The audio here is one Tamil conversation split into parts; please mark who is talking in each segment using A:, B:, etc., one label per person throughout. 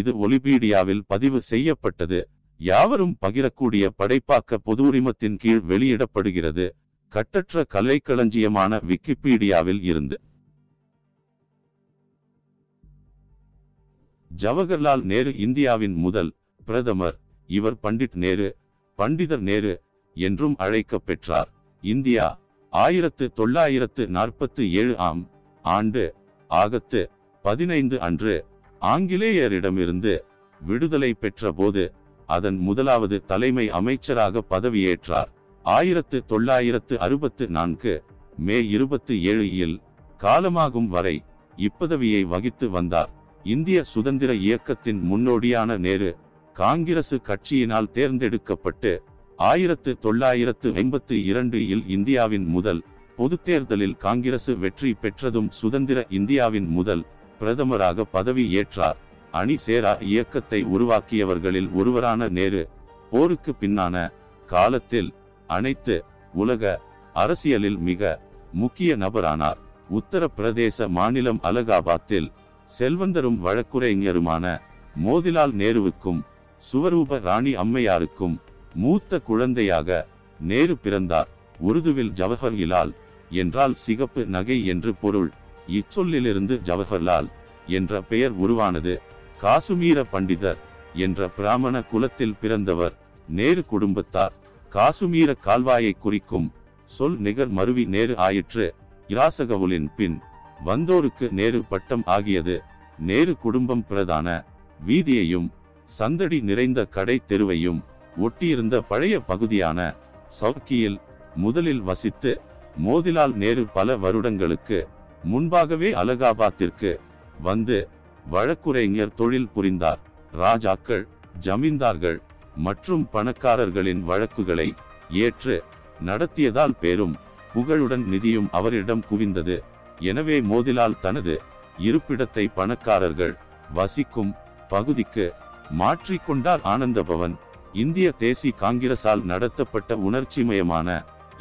A: இது ஒலிபீடியாவில் பதிவு செய்யப்பட்டது. யாவரும் பகிரக்கூடிய படைப்பாக்க பொது உரிமத்தின் கீழ் வெளியிடப்படுகிறது. கட்டற்ற கலைக்களஞ்சியமான விக்கிபீடியாவில் இருந்து. ஜவஹர்லால் நேரு இந்தியாவின் முதல் பிரதமர் இவர் பண்டிட் நேரு பண்டிதர் நேரு என்றும் அழைக்க பெற்றார். இந்தியா ஆயிரத்து தொள்ளாயிரத்து நாற்பத்தி ஏழு ஆம் ஆண்டு ஆகத்து பதினைந்து அன்று ஆங்கிலேயரிடமிருந்து விடுதலை பெற்ற போது அதன் முதலாவது தலைமை அமைச்சராக பதவியேற்றார். ஆயிரத்து தொள்ளாயிரத்து அறுபத்து நான்கு மே இருபத்தி ஏழு இல் காலமாகும் வரை இப்பதவியை வகித்து வந்தார். இந்திய சுதந்திர இயக்கத்தின் முன்னோடியான நேரு காங்கிரசு கட்சியினால் தேர்ந்தெடுக்கப்பட்டு ஆயிரத்து தொள்ளாயிரத்து ஐம்பத்தி இரண்டு இல் இந்தியாவின் முதல் பொது தேர்தலில் காங்கிரசு வெற்றி பெற்றதும் சுதந்திர இந்தியாவின் முதல் பிரதமராக பதவி ஏற்றார். அணி சேரா இயக்கத்தை உருவாக்கியவர்களில் ஒருவரான நேரு போருக்கு பின்னான காலத்தில் அனைத்து உலக அரசியலில் மிக முக்கிய நபரானார். உத்தரப்பிரதேச மாநிலம் அலகாபாத்தில் செல்வந்தரும் வழக்குரைஞருமான மோதிலால் நேருவுக்கும் சுவரூப ராணி அம்மையாருக்கும் மூத்த குழந்தையாக நேரு பிறந்தார். உருதுவில் ஜவஹர் இலால் என்றால் சிகப்பு நகை என்று பொருள். இச்சொல்லிலிருந்து ஜவஹர்லால் என்ற பெயர் உருவானது காசுமீர பண்டிதர் என்ற பிராமண குலத்தில் பிறந்தவர் நேரு குடும்பத்தார். காசுமீர கால்வாயை குறிக்கும் சொல் நிகர் மருவி நேரு ஆயிற்று. இராசகவுலின் பின் வந்தோருக்கு நேரு பட்டம் ஆகியது நேரு குடும்பம் பிரதான வீதியையும் சந்தடி நிறைந்த கடை தெருவையும் ஒட்டியிருந்த பழைய பகுதியான சவுக்கியில் முதலில் வசித்து மோதிலால் நேரு பல வருடங்களுக்கு முன்பாகவே அலகாபாத்திற்கு வந்து வழக்குரைஞர் தொழில் புரிந்தார். ராஜாக்கள் ஜமீன்தார்கள் மற்றும் பணக்காரர்களின் வழக்குகளை ஏற்று நடத்தியதால் பேரும் புகழுடன் நிதியும் அவரிடம் குவிந்தது. எனவே மோதிலால் தனது இருப்பிடத்தை பணக்காரர்கள் வசிக்கும் பகுதிக்கு மாற்றிக்கொண்டார் ஆனந்தபவன் இந்திய தேசிய காங்கிரசால் நடத்தப்பட்ட உணர்ச்சிமயமான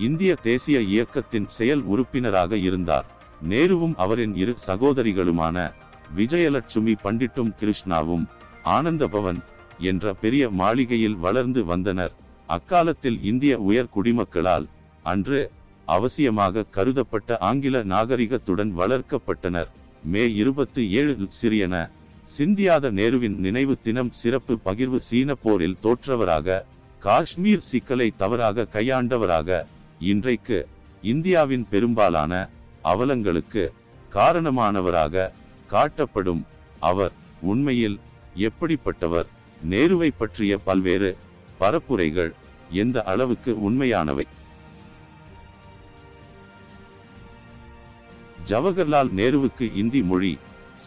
A: இந்திய தேசிய இயக்கத்தின் செயல் உறுப்பினராக இருந்தார். நேருவும் அவரின் இரு சகோதரிகளுமான விஜயலட்சுமி பண்டிட்டும் கிருஷ்ணாவும் ஆனந்தபவன் என்ற பெரிய மாளிகையில் வளர்ந்து வந்தனர். அக்காலத்தில் இந்திய உயர் குடிமக்களால் அன்று அவசியமாக கருதப்பட்ட ஆங்கில நாகரிகத்துடன் வளர்க்கப்பட்டனர். மே இருபத்தி ஏழு சிறியன. சிந்தியாத நேருவின் நினைவு தினம் சிறப்பு பகிர்வு சீன போரில் தோற்றவராக காஷ்மீர் சிக்கலை தவறாக கையாண்டவராக இன்றைக்கு இந்தியாவின் பெரும்பாலான அவலங்களுக்கு காரணமானவராக காட்டப்படும் அவர் உண்மையில் எப்படிப்பட்டவர்? நேருவை பற்றிய பல்வேறு பரப்புரைகள் எந்த அளவுக்கு உண்மையானவை? ஜவஹர்லால் நேருவுக்கு இந்தி மொழி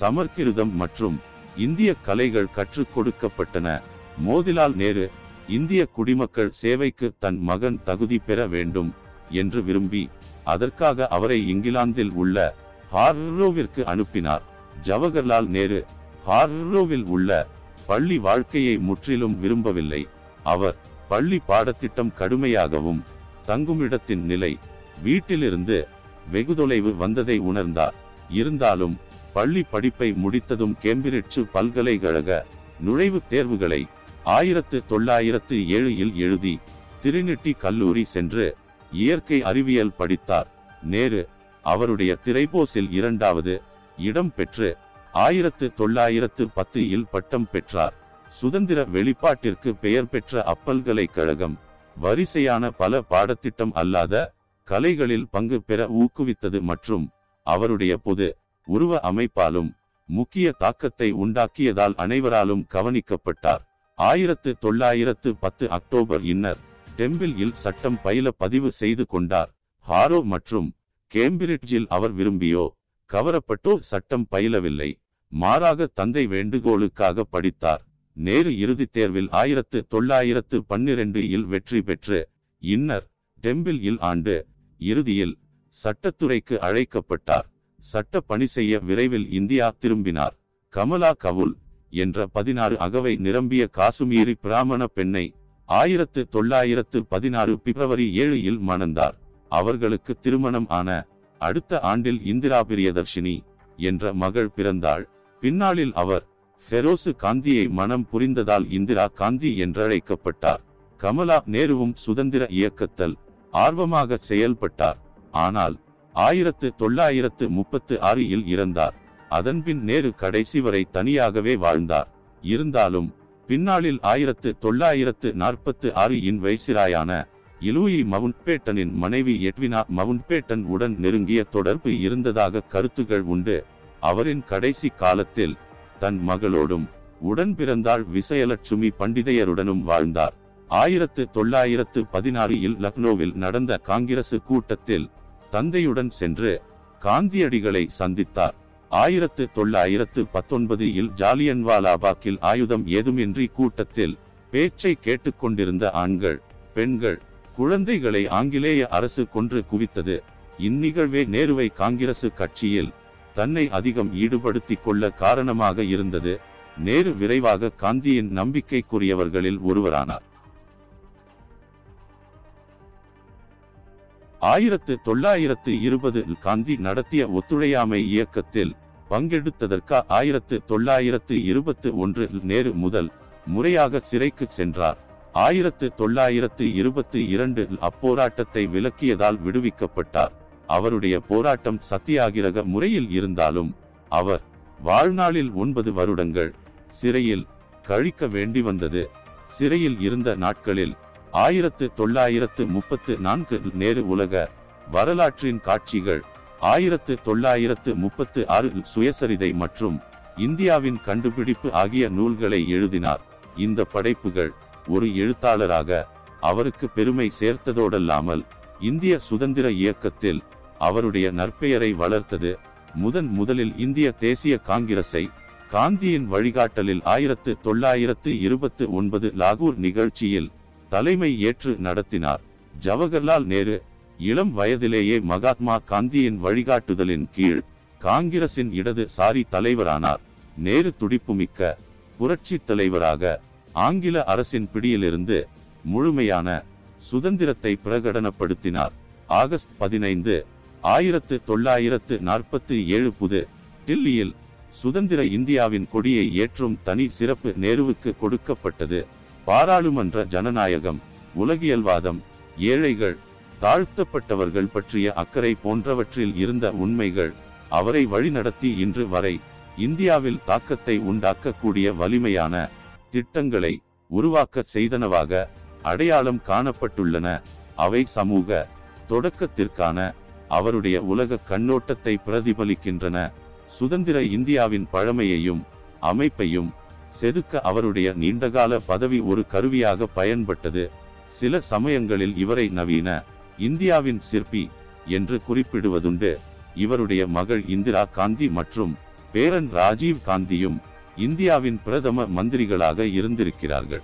A: சமர்கிருதம் மற்றும் இந்திய கலைகள் கற்றுக் கொடுக்கப்பட்டன. மோதிலால் நேரு இந்திய குடிமக்கள் சேவைக்கு தன் மகன் தகுதி பெற வேண்டும். என்று விரும்பி அதற்காக அவரை இங்கிலாந்தில் உள்ள ஹார்ரோவிற்கு அனுப்பினார். ஜவஹர்லால் நேரு ஹார்ரோவில் உள்ள பள்ளி வாழ்க்கையை முற்றிலும் விரும்பவில்லை. அவர் பள்ளி பாடத்திட்டம் கடுமையாகவும் தங்குமிடத்தின் நிலை வீட்டிலிருந்து வெகு தொலைவு வந்ததை உணர்ந்தார். இருந்தாலும் பள்ளி படிப்பை முடித்ததும் கேம்பிரிட்ஜ் பல்கலைக்கழக நுழைவுத் தேர்வுகளை ஆயிரத்து தொள்ளாயிரத்து ஏழு இல் எழுதி திருநிட்டி கல்லூரி சென்று இயற்கை அறிவியல் படித்தார். நேரு அவருடைய திரைபோஸில் இரண்டாவது இடம் பெற்று ஆயிரத்து தொள்ளாயிரத்து பத்து இல் பட்டம் பெற்றார். சுதந்திர வெளிப்பாட்டிற்கு பெயர் பெற்ற அப்பல்கலைக்கழகம் வரிசையான பல பாடத்திட்டம் அல்லாத கலைகளில் பங்கு பெற ஊக்குவித்தது மற்றும் அவருடைய பொது உருவ அமைப்பாலும் முக்கிய தாக்கத்தை உண்டாக்கியதால் அனைவராலும் கவனிக்கப்பட்டார். ஆயிரத்து தொள்ளாயிரத்து பத்து அக்டோபர் இன்னர் டெம்பிள் இல் சட்டம் பயில பதிவு செய்து கொண்டார். ஹாரோ மற்றும் கேம்பிரிட்ஜில் அவர் விரும்பியோ கவரப்பட்டோ சட்டம் பயிலவில்லை. மாறாக தந்தை வேண்டுகோளுக்காக படித்தார். நேரு இறுதித் தேர்வில் ஆயிரத்து தொள்ளாயிரத்து பன்னிரண்டு இல் வெற்றி பெற்று இன்னர் டெம்பிள் இல் ஆண்டு இறுதியில் சட்டத்துறைக்கு அழைக்கப்பட்டார். சட்ட பணி செய்ய விரைவில் இந்தியா திரும்பினார். கமலா கவுல் என்ற பதினாறு அகவை நிரம்பிய காசுமீரி பிராமண பெண்ணை ஆயிரத்து தொள்ளாயிரத்து பதினாறு பிப்ரவரி ஏழு இல் மணந்தார். அவர்களுக்கு திருமணம் ஆன அடுத்த ஆண்டில் இந்திரா பிரியதர்ஷினி என்ற மகள் பிறந்தாள். பின்னாளில் அவர் ஃபெரோசு காந்தியை மனம் புரிந்ததால் இந்திரா காந்தி என்றழைக்கப்பட்டார். கமலா நேருவும் சுதந்திர இயக்கத்தில் ஆர்வமாக செயல்பட்டார். ஆனால் ஆயிரத்து தொள்ளாயிரத்து முப்பத்து ஆறில் இறந்தார். அதன்பின் நேரு கடைசி வரை தனியாகவே வாழ்ந்தார். இருந்தாலும் பின்னாளில் ஆயிரத்து தொள்ளாயிரத்து நாற்பத்து ஆறு இன் வைசிராயான இலூயி மவுண்ட்பேட்டனின் மனைவி எட்வினா மவுண்ட்பேட்டன் உடன் நெருங்கிய தொடர்பு இருந்ததாக கருத்துகள் உண்டு. அவரின் கடைசி காலத்தில் தன் மகளோடும் உடன் பிறந்தாள் விசயலட்சுமி பண்டிதையருடனும் வாழ்ந்தார். ஆயிரத்து தொள்ளாயிரத்து பதினாறில் லக்னோவில் நடந்த காங்கிரசு கூட்டத்தில் தந்தையுடன் சென்று காந்தியடிகளை சந்தித்தார். ஆயிரத்து தொள்ளாயிரத்து பத்தொன்பதில் ஜாலியன்வாலாபாக்கில் ஆயுதம் ஏதுமின்றி கூட்டத்தில் பேச்சை கேட்டுக்கொண்டிருந்த ஆண்கள் பெண்கள் குழந்தைகளை ஆங்கிலேய அரசு கொன்று குவித்தது. இந்நிகழ்வே நேருவை காங்கிரசு கட்சியில் தன்னை அதிகம் ஈடுபடுத்திக் கொள்ள காரணமாக இருந்தது. நேரு விரைவாக காந்தியின் நம்பிக்கைக்குரியவர்களில் ஒருவரானார். ஆயிரத்து தொள்ளாயிரத்து இருபதில் காந்தி நடத்திய ஒத்துழையாமை இயக்கத்தில் பங்கெடுத்ததற்காக ஆயிரத்து தொள்ளாயிரத்து இருபத்து ஒன்றில் நேரு முதல் முறையாக சிறைக்கு சென்றார். ஆயிரத்து தொள்ளாயிரத்து இருபத்தி இரண்டில் அப்போராட்டத்தை விலக்கியதால் விடுவிக்கப்பட்டார். அவருடைய போராட்டம் சத்தியாகிரக முறையில் இருந்தாலும் அவர் வாழ்நாளில் ஒன்பது வருடங்கள் சிறையில் கழிக்க வேண்டி வந்தது. சிறையில் இருந்த நாட்களில் ஆயிரத்து தொள்ளாயிரத்து முப்பத்து நான்கு நேரு உலக வரலாற்றின் காட்சிகள். ஆயிரத்து தொள்ளாயிரத்து முப்பத்து ஆறு சுயசரிதை மற்றும் இந்தியாவின் கண்டுபிடிப்பு ஆகிய நூல்களை எழுதினார். இந்த படைப்புகள் ஒரு எழுத்தாளராக அவருக்கு பெருமை சேர்த்ததோடல்லாமல் இந்திய சுதந்திர இயக்கத்தில் அவருடைய நற்பெயரை வளர்த்தது. முதன் முதலில் இந்திய தேசிய காங்கிரஸை காந்தியின் வழிகாட்டலில் ஆயிரத்து தொள்ளாயிரத்து இருபத்து ஒன்பது லாகூர் நிகழ்ச்சியில் தலைமை ஏற்று நடத்தினார். ஜவஹர்லால் நேரு இளம் வயதிலேயே மகாத்மா காந்தியின் வழிகாட்டுதலின் கீழ் காங்கிரசின் இடது சாரி தலைவரானார். நேரு துடிப்புமிக்க புரட்சி தலைவராக ஆங்கில அரசின் பிடியிலிருந்து முழுமையான சுதந்திரத்தை பிரகடனப்படுத்தினார். ஆகஸ்ட் பதினைந்து ஆயிரத்து தொள்ளாயிரத்து நாற்பத்தி ஏழு புது டில்லியில் சுதந்திர இந்தியாவின் கொடியை ஏற்றும் தனி சிறப்பு நேருவுக்கு கொடுக்கப்பட்டது. பாராளுமன்ற ஜனநாயகம் உலகியல்வாதம் ஏழைகள் தாழ்த்தப்பட்டவர்கள் பற்றிய அக்கறை போன்றவற்றில் இருந்த உண்மைகள் அவரை வழிநடத்தி இன்று வரை இந்தியாவில் தாக்கத்தை உண்டாக்கக்கூடிய வலிமையான திட்டங்களை உருவாக்க செய்தனவாக அடையாளம் காணப்பட்டுள்ளன. அவை சமூக தொடக்கத்திற்கான அவருடைய உலக கண்ணோட்டத்தை பிரதிபலிக்கின்றன. சுதந்திர இந்தியாவின் பழமையையும் அமைப்பையும் செதுக்க அவருடைய நீண்டகால பதவி ஒரு கருவியாக பயன்பட்டது. சில சமயங்களில் இவரை நவீன இந்தியாவின் சிற்பி என்று குறிப்பிடுவதுண்டு. இவருடைய மகள் இந்திரா காந்தி மற்றும் பேரன் ராஜீவ் காந்தியும் இந்தியாவின் பிரதம மந்திரிகளாக இருந்திருக்கிறார்கள்.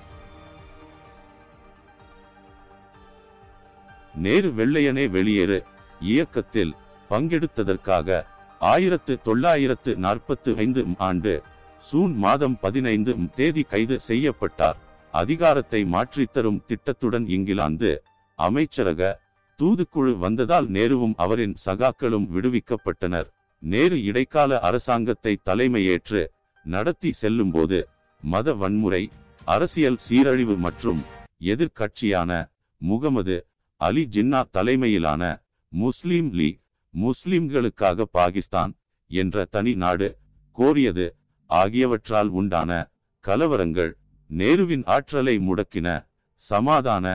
A: நேரு வெள்ளையனே வெளியேறு இயக்கத்தில் பங்கெடுத்ததற்காக ஆயிரத்து தொள்ளாயிரத்து நாற்பத்து ஐந்து ஆண்டு சூன் மாதம் பதினைந்து தேதி கைது செய்யப்பட்டார். அதிகாரத்தை மாற்றித்தரும் திட்டத்துடன் இங்கிலாந்து அமைச்சரக தூதுக்குழு வந்ததால் நேருவும் அவரின் சகாக்களும் விடுவிக்கப்பட்டனர். நேரு இடைக்கால அரசாங்கத்தை தலைமையேற்று நடத்தி செல்லும்போது மத வன்முறை அரசியல் சீரழிவு மற்றும் எதிர்கட்சியான முகமது அலி ஜின்னா தலைமையிலான முஸ்லீம் லீக் முஸ்லிம்களுக்காக பாகிஸ்தான் என்ற தனி நாடு கோரியது. ஆகியவற்றால் உண்டான கலவரங்கள் நேருவின் ஆற்றலை முடக்கின சமாதான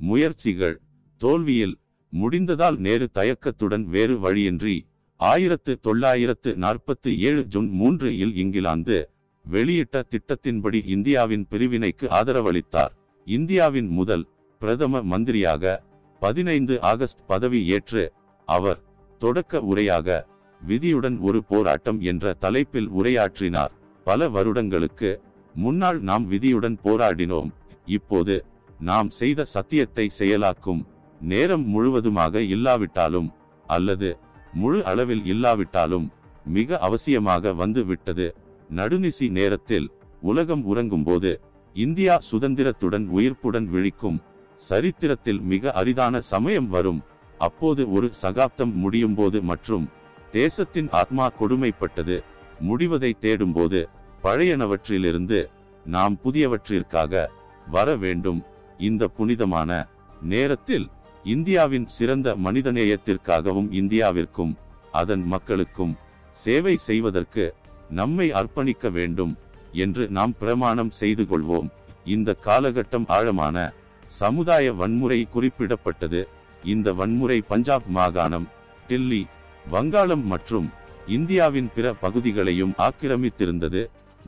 A: முயற்சிகள் தோல்வியில் முடிந்ததால் நேரு தயக்கத்துடன் வேறு வழியின்றி ஆயிரத்து தொள்ளாயிரத்து நாற்பத்தி ஏழு ஜூன் மூன்று இல் இங்கிலாந்து வெளியிட்ட திட்டத்தின்படி இந்தியாவின் பிரிவினைக்கு ஆதரவளித்தார். இந்தியாவின் முதல் பிரதம மந்திரியாக பதினைந்து ஆகஸ்ட் பதவி ஏற்று அவர் தொடக்க உரையாக விதியுடன் ஒரு போராட்டம் என்ற தலைப்பில் உரையாற்றினார். பல வருடங்களுக்கு முன்னால் நாம் விதியுடன் போராடினோம். இப்போது நாம் செய்த சத்தியத்தை செயலாக்கும் நேரம் முழுவதுமாக இல்லாவிட்டாலும் அல்லது முழு அளவில் இல்லாவிட்டாலும் மிக அவசியமாக வந்து விட்டது நடுநிசி நேரத்தில் உலகம் உறங்கும்போது இந்தியா சுதந்திரத்துடன் உயிர்ப்புடன் விழிக்கும் சரித்திரத்தில் மிக அரிதான சமயம் வரும். அப்போது ஒரு சகாப்தம் முடியும் போது மற்றும் தேசத்தின் ஆத்மா கொடுமைப்பட்டது. முடிவதை தேடும்போது பழையனவற்றிலிருந்து நாம் புதியவற்றிற்காக வர வேண்டும். இந்த புனிதமான நேரத்தில் இந்தியாவின் சிறந்த மனிதநேயத்திற்காகவும் இந்தியாவிற்கும் அதன் மக்களுக்கும் சேவை செய்வதற்கு நம்மை அர்ப்பணிக்க வேண்டும் என்று நாம் பிரமாணம் செய்து கொள்வோம். இந்த காலகட்டம் ஆழமான சமுதாய வன்முறை குறிப்பிடப்பட்டது. இந்த வன்முறை பஞ்சாப் மாகாணம் டெல்லி வங்காளம் மற்றும் இந்தியாவின் பிற பகுதிகளையும் ஆக்கிரமித்திருந்தது.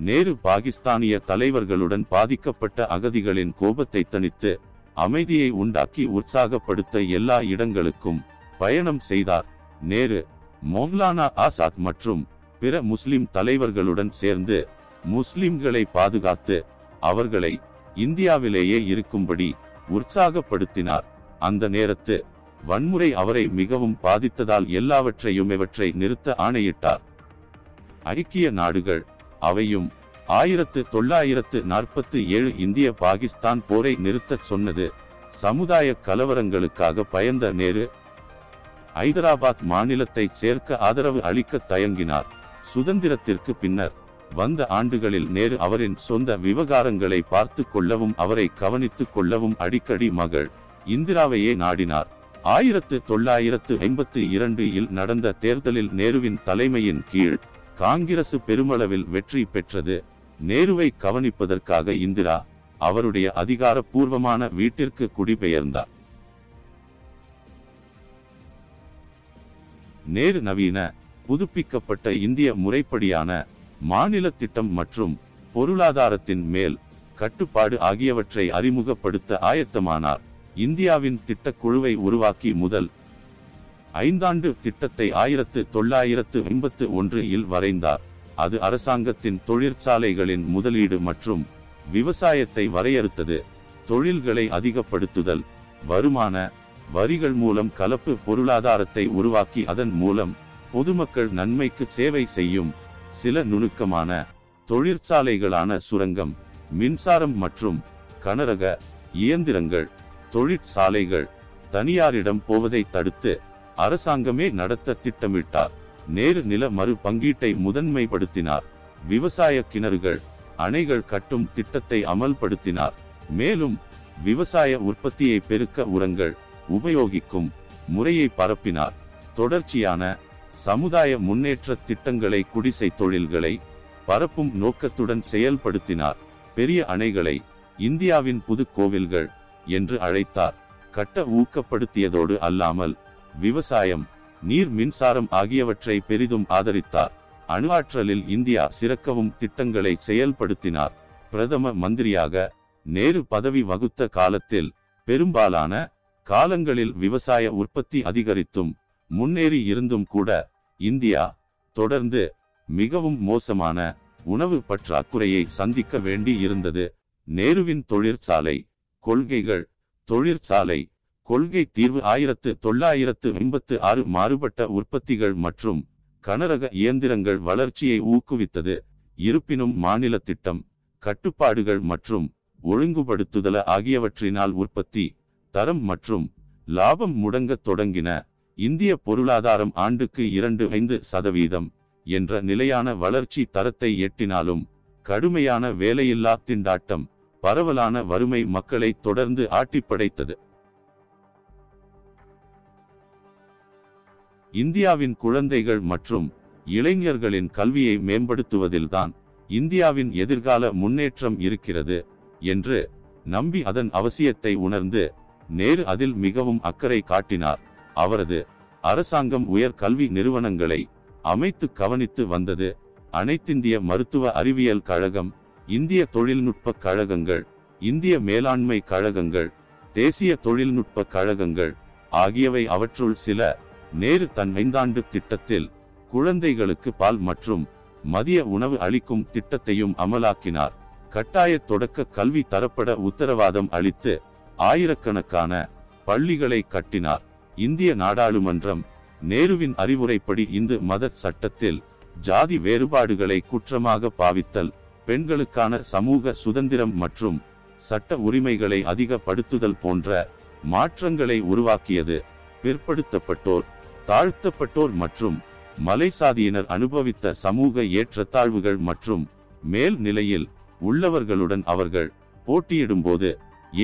A: நேரு பாகிஸ்தானிய தலைவர்களுடன் பாதிக்கப்பட்ட அகதிகளின் கோபத்தை தணித்து அமைதியை உண்டாக்கி உற்சாகப்படுத்த எல்லா இடங்களுக்கும் பயணம் செய்தார். நேரு மௌலானா ஆசாத் மற்றும் பிற முஸ்லிம் தலைவர்களுடன் சேர்ந்து முஸ்லிம்களை பாதுகாத்து அவர்களை இந்தியாவிலேயே இருக்கும்படி உற்சாகப்படுத்தினார். அந்த நேரத்து வன்முறை அவரை மிகவும் பாதித்ததால் எல்லாவற்றையும் இவற்றை நிறுத்த ஆணையிட்டார். ஐக்கிய நாடுகள் அவையும் ஆயிரத்து தொள்ளாயிரத்து நாற்பத்தி ஏழு இந்திய பாகிஸ்தான் போரை நிறுத்தச் சொன்னது சமுதாய கலவரங்களுக்காக பயந்த நேரு. ஐதராபாத் மாநிலத்தை சேர்க்க ஆதரவு அளிக்க தயங்கினார். சுதந்திரத்திற்கு பின்னர் வந்த ஆண்டுகளில் நேரு அவரின் சொந்த விவகாரங்களை பார்த்து கொள்ளவும் அவரை கவனித்துக் கொள்ளவும் அடிக்கடி மகள் இந்திராவையே நாடினார். ஆயிரத்து தொள்ளாயிரத்து ஐம்பத்தி இரண்டு இல் நடந்த தேர்தலில் நேருவின் தலைமையின் கீழ் காங்கிரசு பெருமளவில் வெற்றி பெற்றது. நேருவை கவனிப்பதற்காக இந்திரா அவருடைய அதிகாரப்பூர்வமான வீட்டிற்கு குடிபெயர்ந்தார். நேரு நவீன புதுப்பிக்கப்பட்ட இந்திய முறைப்படியான மாநில திட்டம் மற்றும் பொருளாதாரத்தின் மேல் கட்டுப்பாடு ஆகியவற்றை அறிமுகப்படுத்த ஆயத்தமானார். இந்தியாவின் திட்டக்குழுவை உருவாக்கி முதல் ஐந்தாண்டு திட்டத்தை ஆயிரத்து தொள்ளாயிரத்து ஐம்பத்து ஒன்று இல் வரைந்தார். அது அரசாங்கத்தின் தொழிற்சாலைகளின் முதலீடு மற்றும் விவசாயத்தை வரையறுத்தது. தொழில்களை அதிகப்படுத்துதல் வருமான வரிகள் மூலம் கலப்பு பொருளாதாரத்தை உருவாக்கி அதன் மூலம் பொதுமக்கள் நன்மைக்கு சேவை செய்யும் சில நுணுக்கமான தொழிற்சாலைகளான சுரங்கம் மின்சாரம் மற்றும் கனரக இயந்திரங்கள் தொழிற்சாலைகள் தனியாரிடம் போவதை தடுத்து அரசாங்கமே நடத்த திட்டமிட்டார். நேரு நில மறு பங்கீட்டை முதன்மைப்படுத்தினார். விவசாய கிணறுகள் அணைகள் கட்டும் திட்டத்தை அமல்படுத்தினார். மேலும் விவசாய உற்பத்தியை பெருக்க உரங்கள் உபயோகிக்கும் முறையை பரப்பினார். தொடர்ச்சியான சமுதாய முன்னேற்ற திட்டங்களை குடிசை தொழில்களை பரப்பும் நோக்கத்துடன் செயல்படுத்தினார். பெரிய அணைகளை இந்தியாவின் புது கோவில்கள் என்று அழைத்தார். கட்ட ஊக்கப்படுத்தியதோடு அல்லாமல் விவசாயம் நீர் மின்சாரம் ஆகியவற்றை பெரிதும் ஆதரித்தார். அணு ஆற்றலில் இந்தியா சிறக்கவும் திட்டங்களை செயல்படுத்தினார். பிரதம மந்திரியாக நேரு பதவி வகுத்த காலத்தில் பெரும்பாலான காலங்களில் விவசாய உற்பத்தி அதிகரித்தும் முன்னேறி இருந்தும் கூட இந்தியா தொடர்ந்து மிகவும் மோசமான உணவு பற்றாக்குறையை சந்திக்க வேண்டி இருந்தது நேருவின் தொழிற்சாலை கொள்கைகள் தொழிற்சாலை கொள்கை தீர்வு ஆயிரத்து தொள்ளாயிரத்து ஐம்பத்து ஆறு மாறுபட்ட உற்பத்திகள் மற்றும் கனரக இயந்திரங்கள் வளர்ச்சியை ஊக்குவித்தது. இருப்பினும் மாநில திட்டம் கட்டுப்பாடுகள் மற்றும் ஒழுங்குபடுத்துதல ஆகியவற்றினால் உற்பத்தி தரம் மற்றும் லாபம் முடங்கத் தொடங்கின இந்திய பொருளாதாரம் ஆண்டுக்கு இரண்டு ஐந்து சதவீதம் என்ற நிலையான வளர்ச்சி தரத்தை எட்டினாலும் கடுமையான வேலையில்லா திண்டாட்டம் பரவலான வறுமை மக்களை தொடர்ந்து ஆட்டிப்படைத்தது. இந்தியாவின் குழந்தைகள் மற்றும் இளைஞர்களின் கல்வியை மேம்படுத்துவதில்தான் இந்தியாவின் எதிர்கால முன்னேற்றம் இருக்கிறது என்று நம்பி அதன் அவசியத்தை உணர்ந்து நேரு அதில் மிகவும் அக்கறை காட்டினார். அவரது அரசாங்கம் உயர் கல்வி நிறுவனங்களை அமைத்து கவனித்து வந்தது. அனைத்திந்திய மருத்துவ அறிவியல் கழகம் இந்திய தொழில்நுட்ப கழகங்கள் இந்திய மேலாண்மை கழகங்கள் தேசிய தொழில்நுட்ப கழகங்கள் ஆகியவை அவற்றுள் சில நேரு தன் ஐந்தாண்டு திட்டத்தில் குழந்தைகளுக்கு பால் மற்றும் மதிய உணவு அளிக்கும் திட்டத்தையும் அமலாக்கினார். கட்டாய தொடக்க கல்வி தரப்பட உத்தரவாதம் அளித்து ஆயிரக்கணக்கான பள்ளிகளை கட்டினார். இந்திய நாடாளுமன்றம் நேருவின் அறிவுரைப்படி இந்து மத சட்டத்தில் ஜாதி வேறுபாடுகளை குற்றமாக பாவித்தல் பெண்களுக்கான சமூக சுதந்திரம் மற்றும் சட்ட உரிமைகளை அதிகப்படுத்துதல் போன்ற மாற்றங்களை உருவாக்கியது. பிற்படுத்தப்பட்டோர் தாழ்த்தப்பட்டோர் மற்றும் மலைசாதியினர் அனுபவித்த சமூக ஏற்றத்தாழ்வுகள் மற்றும் மேல் நிலையில் உள்ளவர்களுடன் அவர்கள் போட்டியிடும்போது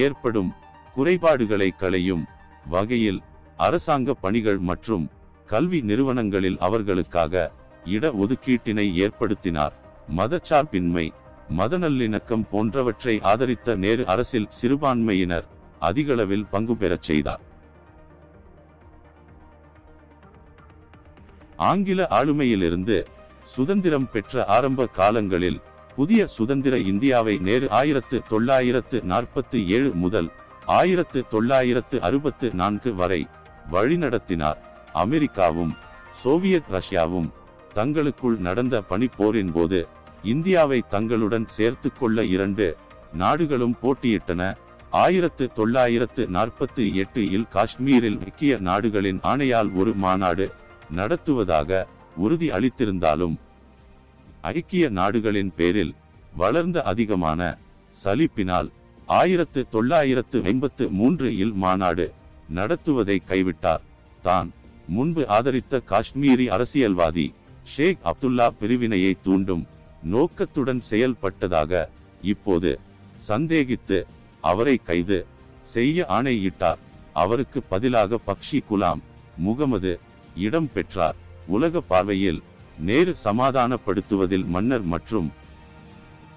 A: ஏற்படும் குறைபாடுகளை களையும் வகையில் அரசாங்க பணிகள் மற்றும் கல்வி நிறுவனங்களில் அவர்களுக்காக இட ஒதுக்கீட்டினை ஏற்படுத்தினார். மதச்சார்பின்மை மத நல்லிணக்கம் போன்றவற்றை ஆதரித்த நேரு அரசில் சிறுபான்மையினர் அதிகளவில் பங்கு பெறச் செய்தார். ஆங்கில ஆளுமையிலிருந்து சுதந்திரம் பெற்ற ஆரம்ப காலங்களில் புதிய சுதந்திர இந்தியாவை நேரு ஆயிரத்து தொள்ளாயிரத்து நாற்பத்தி ஏழு முதல் ஆயிரத்து தொள்ளாயிரத்து அறுபத்து நான்கு வரை வழிநடத்தினார். அமெரிக்காவும் சோவியத் ரஷ்யாவும் தங்களுக்குள் நடந்த பனிப்போரின் போது இந்தியாவை தங்களுடன் சேர்த்து கொள்ள இரண்டு நாடுகளும் போட்டியிட்டன. ஆயிரத்து தொள்ளாயிரத்து நாற்பத்தி எட்டு இல் காஷ்மீரில் முக்கிய நாடுகளின் ஆணையால் ஒரு மாநாடு நடத்துவதாக உறுதி அளித்திருந்தாலும் ஐக்கிய நாடுகளின் பேரில் வளர்ந்த அதிகமான சலிப்பினால் ஆயிரத்து தொள்ளாயிரத்து ஐம்பத்து மூன்று இல் மாநாடு நடத்துவதை கைவிட்டார். தான் முன்பு ஆதரித்த காஷ்மீரி அரசியல்வாதி ஷேக் அப்துல்லா பிரிவினையை தூண்டும் நோக்கத்துடன் செயல்பட்டதாக இப்போது சந்தேகித்து அவரை கைது செய்ய ஆணையிட்டார். அவருக்கு பதிலாக பக்ஷி குலாம் முகமது இடம் பெற்றார். உலக பார்வையில் நேரு சமாதானப்படுத்துவதில் மன்னர் மற்றும்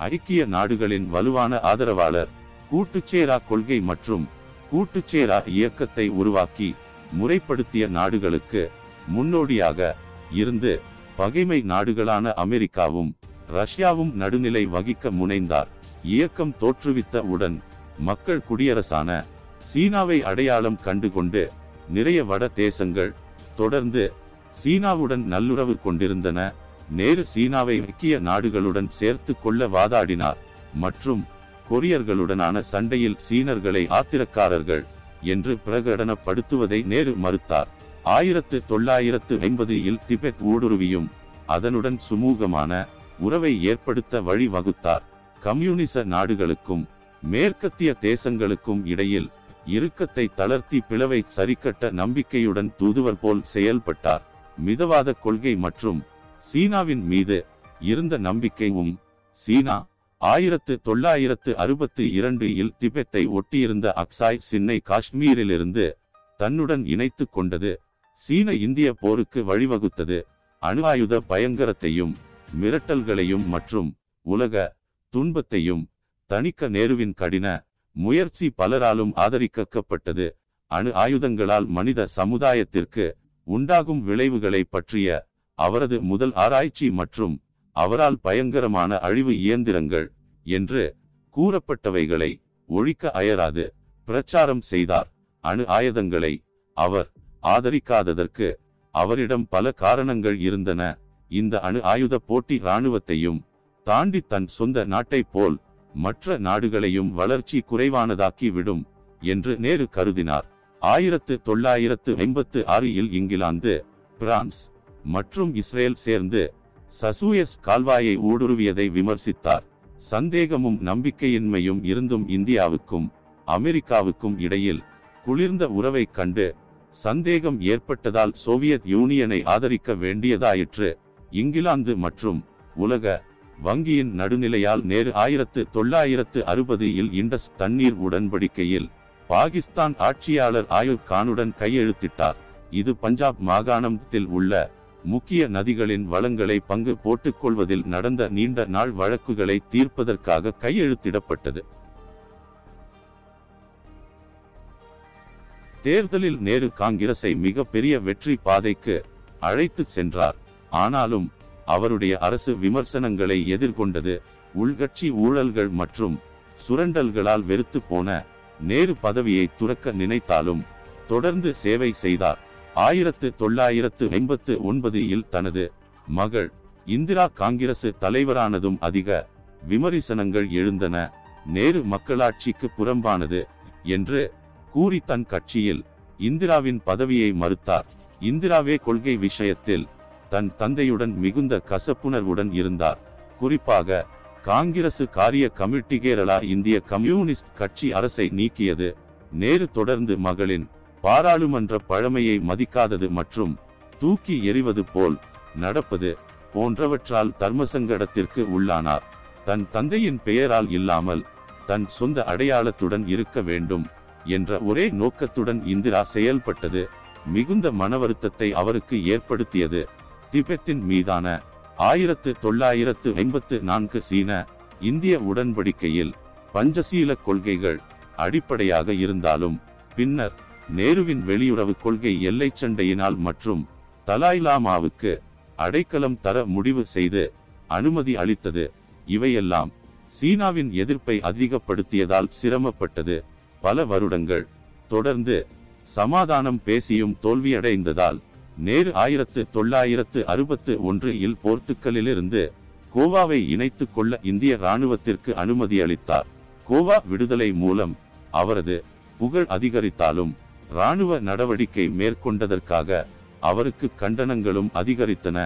A: ஐக்கிய நாடுகளின் வலுவான ஆதரவாளர் கூட்டுச்சேரா கொள்கை மற்றும் கூட்டுச்சேரா இயக்கத்தை உருவாக்கி முறைப்படுத்திய நாடுகளுக்கு முன்னோடியாக இருந்து பகைமை நாடுகளான அமெரிக்காவும் ரஷ்யாவும் நடுநிலை வகிக்க முனைந்தார். இயக்கம் தோற்றுவித்த உடன் மக்கள் குடியரசான சீனாவை அடையாளம் கண்டுகொண்டு நிறைய வட தேசங்கள் தொடர்ந்து சீனாவுடன் நல்லுறவு கொண்டிருந்தன. நேரு சீனாவை முக்கிய நாடுகளுடன் சேர்த்து கொள்ள வாதாடினார். மற்றும் கொரியர்களுடனான சண்டையில் சீனர்களை ஆத்திரக்காரர்கள் என்று பிரகடனப்படுத்துவதை நேரு மறுத்தார். ஆயிரத்து தொள்ளாயிரத்து ஐம்பது இல் திபெத் ஊடுருவியும் அதனுடன் சுமூகமான உறவை ஏற்படுத்த வழி வகுத்தார் கம்யூனிச நாடுகளுக்கும் மேற்கத்திய தேசங்களுக்கும் இடையில் இறுக்கத்தை தளர்த்தி பிளவை சரிக்கட்ட நம்பிக்கையுடன் தூதுவர் போல் செயல்பட்டார். மிதவாத கொள்கை மற்றும் சீனாவின் மீது இருந்த நம்பிக்கையும் சீனா ஆயிரத்து தொள்ளாயிரத்து அறுபத்தி இரண்டு இல் திபெத்தை ஒட்டியிருந்த அக்சாய் சின்னை காஷ்மீரிலிருந்து தன்னுடன் இணைத்து கொண்டது. சீன இந்திய போருக்கு வழிவகுத்தது. அணு ஆயுத பயங்கரத்தையும் மிரட்டல்களையும் மற்றும் உலக துன்பத்தையும் தணிக்க நேருவின் கடின முயற்சி பலராலும் ஆதரிக்கப்பட்டது. அணு ஆயுதங்களால் மனித சமுதாயத்திற்கு உண்டாகும் விளைவுகளை பற்றிய அவரது முதல் ஆராய்ச்சி மற்றும் அவரால் பயங்கரமான அழிவு இயந்திரங்கள் என்று கூறப்பட்டவைகளை ஒழிக்க அயராது. பிரச்சாரம் செய்தார். அணு ஆயுதங்களை அவர் ஆதரிக்காததற்கு அவரிடம் பல காரணங்கள் இருந்தன. இந்த அணு ஆயுத போட்டி இராணுவத்தையும் தாண்டி தன் சொந்த நாட்டை போல் மற்ற நாடுகளையும் வளர்ச்சி குறைவானதாக்கி விடும் என்று நேரு கருதினார். ஆயிரத்து தொள்ளாயிரத்து ஐம்பத்து ஆறில் இங்கிலாந்து பிரான்ஸ் மற்றும் இஸ்ரேல் சேர்ந்து சசூயஸ் கால்வாயை ஊடுருவியதை விமர்சித்தார். சந்தேகமும் நம்பிக்கையின்மையும் இருந்தும் இந்தியாவுக்கும் அமெரிக்காவுக்கும் இடையில் குளிர்ந்த உறவை கண்டு சந்தேகம் ஏற்பட்டதால் சோவியத் யூனியனை ஆதரிக்க வேண்டியதாயிற்று. இங்கிலாந்து மற்றும் உலக வங்கியின் நடுநிலையால் நேரு ஆயிரத்து தொள்ளாயிரத்து அறுபது இல் இண்டஸ் தண்ணீர் உடன்படிக்கையில் பாகிஸ்தான் ஆட்சியாளர் ஆயுப் கானுடன் கையெழுத்திட்டார். இது பஞ்சாப் மாகாணத்தில் உள்ள முக்கிய நதிகளின் வளங்களை பங்கு போட்டுக் கொள்வதில் நடந்த நீண்ட நாள் வழக்குகளை தீர்ப்பதற்காக கையெழுத்திடப்பட்டது. தேர்தலில் நேரு காங்கிரஸை மிக பெரிய வெற்றி பாதைக்கு அழைத்துச் சென்றார். ஆனாலும் அவருடைய அரசு விமர்சனங்களை எதிர்கொண்டது உள்கட்சி ஊழல்கள் மற்றும் சுரண்டல்களால் வெறுத்து போன நேரு பதவியை துறக்க நினைத்தாலும் தொடர்ந்து சேவை செய்தார். ஆயிரத்து தொள்ளாயிரத்து ஐம்பத்து ஒன்பது இல் தனது மகள் இந்திரா காங்கிரசு தலைவரானதும் அதிக விமரிசனங்கள் எழுந்தன. நேரு மக்களாட்சிக்கு புறம்பானது என்று கூறி தன் கட்சியில் இந்திராவின் பதவியை மறுத்தார். இந்திராவே கொள்கை விஷயத்தில் தன் தந்தையுடன் மிகுந்த கசப்புணர்வுடன் இருந்தார். குறிப்பாக காங்கிரசு காரிய கமிட்டி கேரளா இந்திய கம்யூனிஸ்ட் கட்சி அரசை நீக்கியது நேரு தொடர்ந்து மகளின் பாராளுமன்ற பழமையை மதிக்காதது மற்றும் தூக்கி எறிவது போல் நடப்பது போன்றவற்றால் தர்மசங்கடத்திற்கு உள்ளானார். தன் தந்தையின் பெயரால் இல்லாமல் தன் சொந்த அடையாளத்துடன் இருக்க வேண்டும் என்ற ஒரே நோக்கத்துடன் இந்திரா செயல்பட்டது மிகுந்த மனவருத்தத்தை அவருக்கு ஏற்படுத்தியது. திபெத்தின் மீதான ஆயிரத்து தொள்ளாயிரத்து ஐம்பத்து நான்கு சீன இந்திய உடன்படிக்கையில் பஞ்சசீல கொள்கைகள் அடிப்படையாக இருந்தாலும் பின்னர் நேருவின் வெளியுறவு கொள்கை எல்லை சண்டையினால் மற்றும் தலாய்லாமாவுக்கு அடைக்கலம் தர முடிவு செய்து அனுமதி அளித்தது. இவையெல்லாம் சீனாவின் எதிர்ப்பை அதிகப்படுத்தியதால் சிரமப்பட்டது. பல வருடங்கள் தொடர்ந்து சமாதானம் பேசியும் தோல்வியடைந்ததால் நேரு ஆயிரத்து தொள்ளாயிரத்து அறுபத்து ஒன்று இல் போர்த்துக்கலிலிருந்து கோவாவை இணைத்துக் கொள்ள இந்திய இராணுவத்திற்கு அனுமதி அளித்தார். கோவா விடுதலை மூலம் அவரது புகழ் அதிகரித்தாலும் இராணுவ நடவடிக்கை மேற்கொண்டதற்காக அவருக்கு கண்டனங்களும் அதிகரித்தன.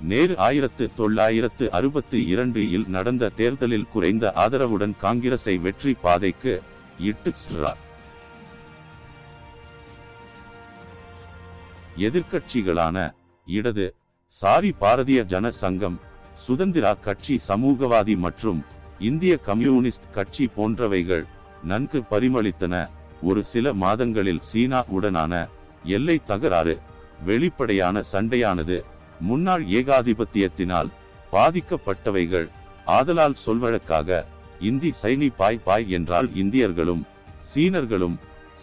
A: நேரு ஆயிரத்து தொள்ளாயிரத்து அறுபத்தி இரண்டு இல் நடந்த தேர்தலில் குறைந்த ஆதரவுடன் காங்கிரஸை வெற்றி பாதைக்கு இட்டு எதிர்க்கட்சிகளான இடது சாரி பாரதிய ஜன சங்கம் சுதந்திரா கட்சி சமூகவாதி மற்றும் இந்திய கம்யூனிஸ்ட் கட்சி போன்றவைகள் நன்கு பரிமளித்தன. ஒரு சில மாதங்களில் சீனா உடனான எல்லை தகராறு வெளிப்படையான சண்டையானது முன்னாள் ஏகாதிபத்தியத்தினால் பாதிக்கப்பட்டவைகள் ஆதலால் சொல்வழக்காக இந்தி சைனி பாய் பாய் என்றால் இந்தியர்களும் சீனர்களும்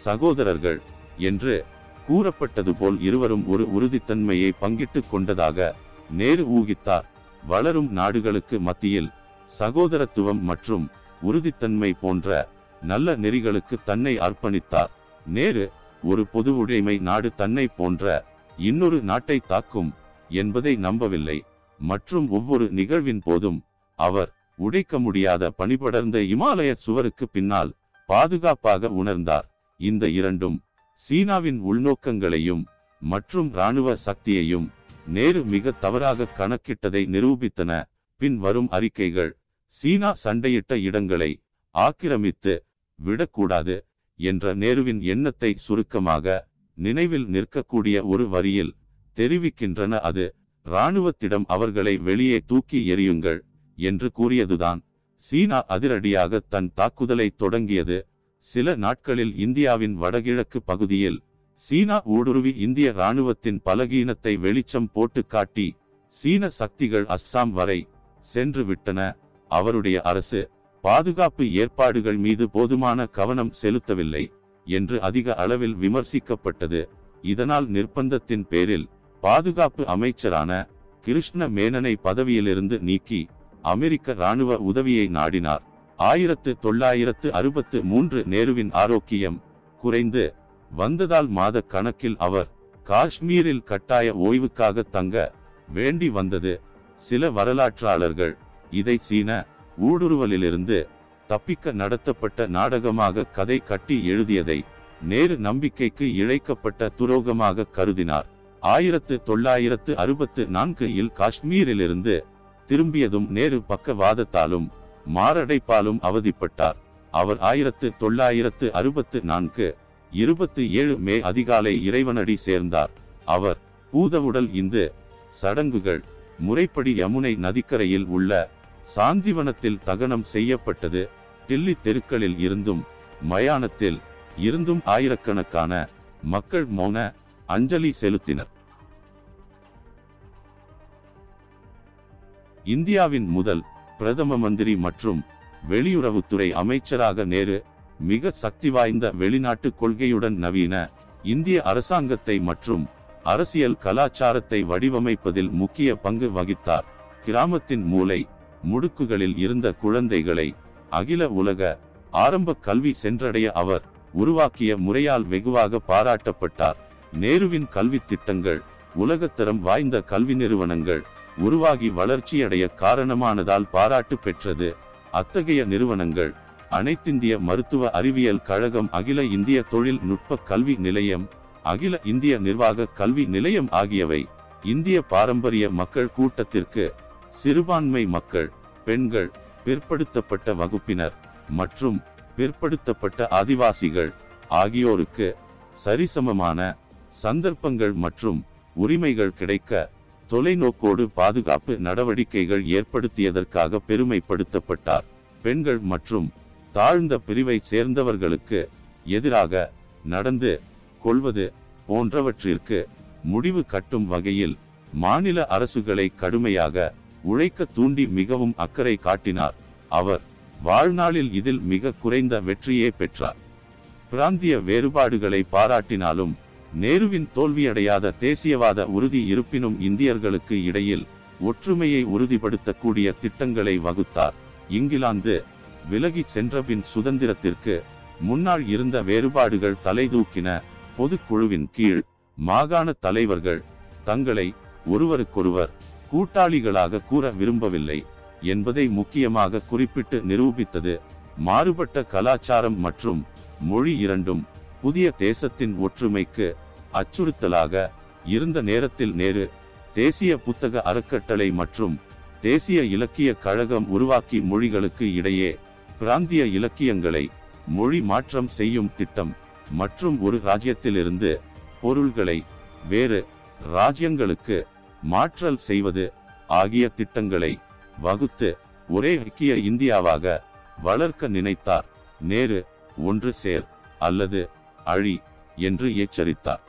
A: சகோதரர்கள் என்று கூறப்பட்டது போல் இருவரும் ஒரு உறுதித்தன்மையை பங்கிட்டுக் கொண்டதாக நேரு ஊகித்தார். வளரும் நாடுகளுக்கு மத்தியில் சகோதரத்துவம் மற்றும் உறுதித்தன்மை போன்ற நல்ல நெறிகளுக்கு தன்னை அர்ப்பணித்தார். நேரு ஒரு பொது உடைமை நாடு தன்னை போன்ற இன்னொரு நாட்டை தாக்கும் என்பதை நம்பவில்லை. மற்றும் ஒவ்வொரு நிகழ்வின் போதும் அவர் உடைக்க முடியாத பணிபடர்ந்த இமாலய சுவருக்கு பின்னால் பாதுகாப்பாக உணர்ந்தார். இந்த இரண்டும் சீனாவின் உள்நோக்கங்களையும் மற்றும் இராணுவ சக்தியையும் நேரு மிக தவறாக கணக்கிட்டதை நிரூபித்தன. பின் வரும் அறிக்கைகள் சீனா சண்டையிட்ட இடங்களை ஆக்கிரமித்து விடக்கூடாது என்ற நேருவின் எண்ணத்தை சுருக்கமாக நினைவில் நிற்கக்கூடிய ஒரு வரியில் தெரிவிக்கின்றன. அது இராணுவத்திடம் அவர்களை வெளியே தூக்கி எறியுங்கள் என்று கூறியதுதான். சீனா அதிரடியாக தன் தாக்குதலை தொடங்கியது. சில நாட்களில் இந்தியாவின் வடகிழக்கு பகுதியில் சீனா ஊடுருவி இந்திய இராணுவத்தின் பலகீனத்தை வெளிச்சம் போட்டு காட்டி சீன சக்திகள் அஸ்ஸாம் வரை சென்று விட்டன. அவருடைய அரசு பாதுகாப்பு ஏற்பாடுகள் மீது போதுமான கவனம் செலுத்தவில்லை என்று அதிக அளவில் விமர்சிக்கப்பட்டது. இதனால் நிர்பந்தத்தின் பேரில் பாதுகாப்பு அமைச்சரான கிருஷ்ண மேனனை பதவியிலிருந்து நீக்கி அமெரிக்க இராணுவ உதவியை நாடினார். ஆயிரத்து தொள்ளாயிரத்து அறுபத்து மூன்று நேருவின் ஆரோக்கியம் குறைந்து வந்ததால் மாத கணக்கில் அவர் காஷ்மீரில் கட்டாய ஓய்வுக்காக தங்க வேண்டி வந்தது. சில வரலாற்றாளர்கள் இதை சீன ஊடுருவலிலிருந்து தப்பிக்க நடத்தப்பட்ட நாடகமாக கதை கட்டி எழுதியதை நேரு நம்பிக்கைக்கு இழைக்கப்பட்ட துரோகமாக கருதினார். ஆயிரத்து தொள்ளாயிரத்து அறுபத்து நான்கு இல் காஷ்மீரிலிருந்து திரும்பியதும் நேரு பக்கவாதத்தாலும் மாரடைப்பாலும் அவதிப்பட்டார். அவர் ஆயிரத்து தொள்ளாயிரத்து அறுபத்து நான்கு இருபத்தி ஏழு மே அதிகாலை இறைவனடி சேர்ந்தார். அவர் பூதவுடல் இந்து சடங்குகள் முறைப்படி யமுனை நதிக்கரையில் உள்ள சாந்திவனத்தில் தகனம் செய்யப்பட்டது. டில்லி தெருக்களில் இருந்தும் மயானத்தில் இருந்தும் ஆயிரக்கணக்கான மக்கள் மௌன அஞ்சலி செலுத்தினர். இந்தியாவின் முதல் பிரதம மந்திரி மற்றும் வெளியுறவுத்துறை அமைச்சராக நேரு மிக சக்தி வாய்ந்த வெளிநாட்டு கொள்கையுடன் நவீன இந்திய அரசாங்கத்தை மற்றும் அரசியல் கலாச்சாரத்தை வடிவமைப்பதில் முக்கிய பங்கு வகித்தார். கிராமத்தின் மூலை முடுக்குகளில் இருந்த குழந்தைகளை அகில உலக ஆரம்ப கல்வி சென்றடைய அவர் உருவாக்கிய முறையால் வெகுவாக பாராட்டப்பட்டார். நேருவின் கல்வி திட்டங்கள் உலகத்தரம் வாய்ந்த கல்வி நிறுவனங்கள் உருவாகி வளர்ச்சியடைய காரணமானதால் பாராட்டு பெற்றது. அத்தகைய நிறுவனங்கள் அனைத்திந்திய மருத்துவ அறிவியல் கழகம் அகில இந்திய தொழில்நுட்ப கல்வி நிலையம் அகில இந்திய நிர்வாக கல்வி நிலையம் ஆகியவை இந்திய பாரம்பரிய மக்கள் கூட்டத்திற்கு சிறுபான்மை மக்கள் பெண்கள் பிற்படுத்தப்பட்ட வகுப்பினர் மற்றும் பிற்படுத்தப்பட்ட ஆதிவாசிகள் ஆகியோருக்கு சரிசமமான சந்தர்ப்பங்கள் மற்றும் உரிமைகள் கிடைக்க தொலைநோக்கோடு பாதுகாப்பு நடவடிக்கைகள் ஏற்படுத்தியதற்காக பெருமைப்படுத்தப்பட்டார். பெண்கள் மற்றும் தாழ்ந்த பிரிவை சேர்ந்தவர்களுக்கு எதிராக நடந்து கொள்வது போன்றவற்றிற்கு முடிவு கட்டும் வகையில் மாநில அரசுகளை கடுமையாக உழைக்க தூண்டி மிகவும் அக்கறை காட்டினார். அவர் வாழ்நாளில் இதில் மிக குறைந்த வெற்றியே பெற்றார். பிராந்திய வேறுபாடுகளை பாராட்டினாலும் நேருவின் தோல்வியடையாத தேசியவாத உறுதி இருப்பினும் இந்தியர்களுக்கு இடையில் ஒற்றுமையை உறுதிப்படுத்தக்கூடிய திட்டங்களை வகுத்தார். இங்கிலாந்து விலகி சென்றபின் சுதந்திரத்திற்கு முன்னால் இருந்த வேறுபாடுகள் தலைதூக்கின பொதுக்குழுவின் கீழ் மாகாண தலைவர்கள் தங்களை ஒருவருக்கொருவர் கூட்டாளிகளாக கூற விரும்பவில்லை என்பதை முக்கியமாக குறிப்பிட்டு நிரூபித்தது மாறுபட்ட கலாச்சாரம் மற்றும் மொழி இரண்டும் புதிய தேசத்தின் ஒற்றுமைக்கு அச்சுறுத்தலாக இருந்த நேரத்தில் நேரு தேசிய புத்தக அறக்கட்டளை மற்றும் தேசிய இலக்கிய கழகம் உருவாக்கி மொழிகளுக்கு இடையே பிராந்திய இலக்கியங்களை மொழி மாற்றம் செய்யும் திட்டம் மற்றும் ஒரு ராஜ்யத்திலிருந்து பொருள்களை வேறு ராஜ்யங்களுக்கு மாற்றல் செய்வது ஆகிய திட்டங்களை வகுத்து ஒரே ஐக்கிய இந்தியாவாக வளர்க்க நினைத்தார். நேரு ஒன்று சேர் அல்லது அழி என்று எச்சரித்தார்.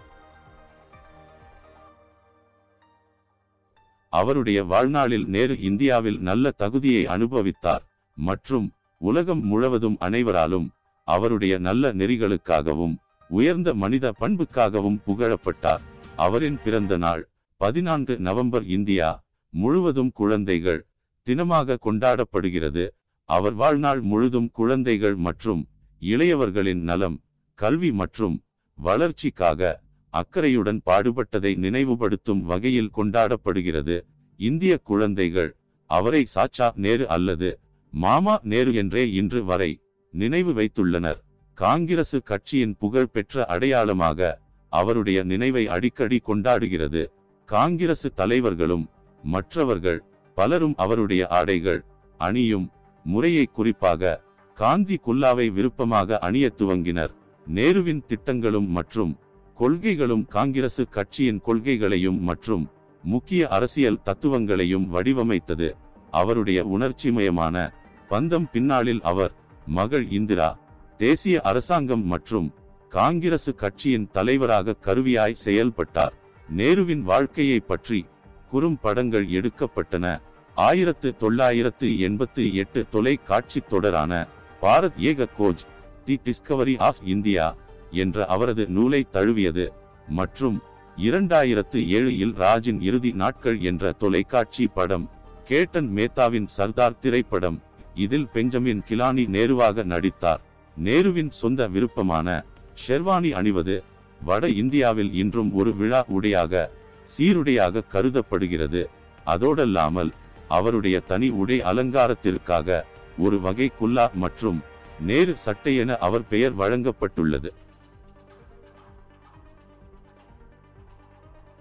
A: அவருடைய வாழ்நாளில் நேரு இந்தியாவில் நல்ல தகுதியை அனுபவித்தார். மற்றும் உலகம் முழுவதும் அனைவராலும் அவருடைய நல்ல நெறிகளுக்காகவும் உயர்ந்த மனித பண்புக்காகவும் புகழப்பட்டார். அவரின் பிறந்த நாள் பதினான்கு நவம்பர் இந்தியா முழுவதும் குழந்தைகள் தினமாக கொண்டாடப்படுகிறது. அவர் வாழ்நாள் முழுதும் குழந்தைகள் மற்றும் இளையவர்களின் நலம் கல்வி மற்றும் வளர்ச்சிக்காக அக்கறையுடன் பாடுபட்டதை நினைவுபடுத்தும் வகையில் கொண்டாடப்படுகிறது. இந்திய குழந்தைகள் அவரை சாச்சா நேரு அல்லது மாமா நேரு என்றே இன்று வரை நினைவு வைத்துள்ளனர். காங்கிரசு கட்சியின் புகழ் பெற்ற அடையாளமாக அவருடைய நினைவை அடிக்கடி கொண்டாடுகிறது. காங்கிரசு தலைவர்களும் மற்றவர்கள் பலரும் அவருடைய ஆடைகள் அணியும் முறையை குறிப்பாக காந்தி குல்லாவை விருப்பமாக அணிய துவங்கினர். நேருவின் திட்டங்களும் மற்றும் கொள்கைகளும் காங்கிரசு கட்சியின் கொள்கைகளையும் மற்றும் முக்கிய அரசியல் தத்துவங்களையும் வடிவமைத்தது. அவருடைய உணர்ச்சிமயமான பந்தம் பின்னாளில் அவர் மகள் இந்திரா தேசிய அரசாங்கம் மற்றும் காங்கிரசு கட்சியின் தலைவராக கருவியாய் செயல்பட்டார். நேருவின் வாழ்க்கையை பற்றி குறும்படங்கள் எடுக்கப்பட்டன. ஆயிரத்து தொள்ளாயிரத்து எண்பத்தி எட்டு தொலைக்காட்சி தொடரான Bharat Ek Khoj the discovery of India என்ற அவரது நூலை தழுவியது. மற்றும் இரண்டாயிரத்து ஏழில் ராஜின் இறுதி நாட்கள் என்ற தொலைக்காட்சி படம் கேட்டன் மேத்தாவின் சர்தார் திரைப்படம் இதில் பெஞ்சமின் கிலானி நேருவாக நடித்தார். நேருவின் சொந்த விருப்பமான ஷெர்வானி அணிவது வட இந்தியாவில் இன்றும் ஒரு விழா உடையாக சீருடையாக கருதப்படுகிறது. அதோடல்லாமல் அவருடைய தனி உடை அலங்காரத்திற்காக ஒரு வகை குல்லா மற்றும் நேரு சட்டை என அவர் பெயர் வழங்கப்பட்டுள்ளது.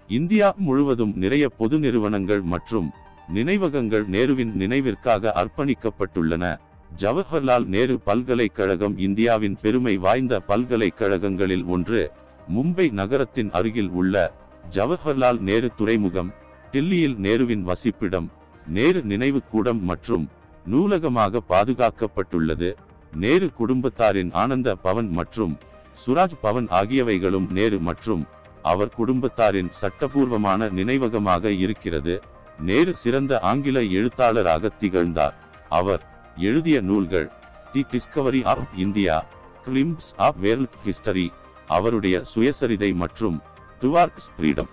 A: இந்தியா முழுவதும் நிறைய பொது நிறுவனங்கள் மற்றும் நினைவகங்கள் நேருவின் நினைவிற்காக அர்ப்பணிக்கப்பட்டுள்ளன. ஜவஹர்லால் நேரு பல்கலைக்கழகம் இந்தியாவின் பெருமை வாய்ந்த பல்கலைக்கழகங்களில் ஒன்று. மும்பை நகரத்தின் அருகில் உள்ள ஜவஹர்லால் நேரு துறைமுகம் டில்லியில் நேருவின் வசிப்பிடம் நேரு நினைவு கூடம் மற்றும் நூலகமாக பாதுகாக்கப்பட்டுள்ளது. நேரு குடும்பத்தாரின் ஆனந்த பவன் மற்றும் சுராஜ் பவன் ஆகியவைகளும் நேரு மற்றும் அவர் குடும்பத்தாரின் சட்டபூர்வமான நினைவகமாக இருக்கிறது. நேரு சிறந்த ஆங்கில எழுத்தாளராக திகழ்ந்தார். அவர் எழுதிய நூல்கள் the discovery of India glimpses of world history அவருடைய சுயசரிதை மற்றும் towards freedom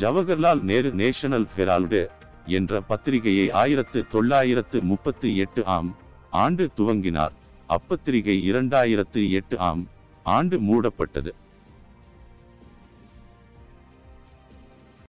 A: Jawaharlal Nehru National Herald என்ற பத்திரிகையை ஆயிரத்து தொள்ளாயிரத்து முப்பத்தி எட்டு ஆம் ஆண்டு துவங்கினார். அப்பத்திரிகை இரண்டாயிரத்து எட்டு ஆம் ஆண்டு மூடப்பட்டது.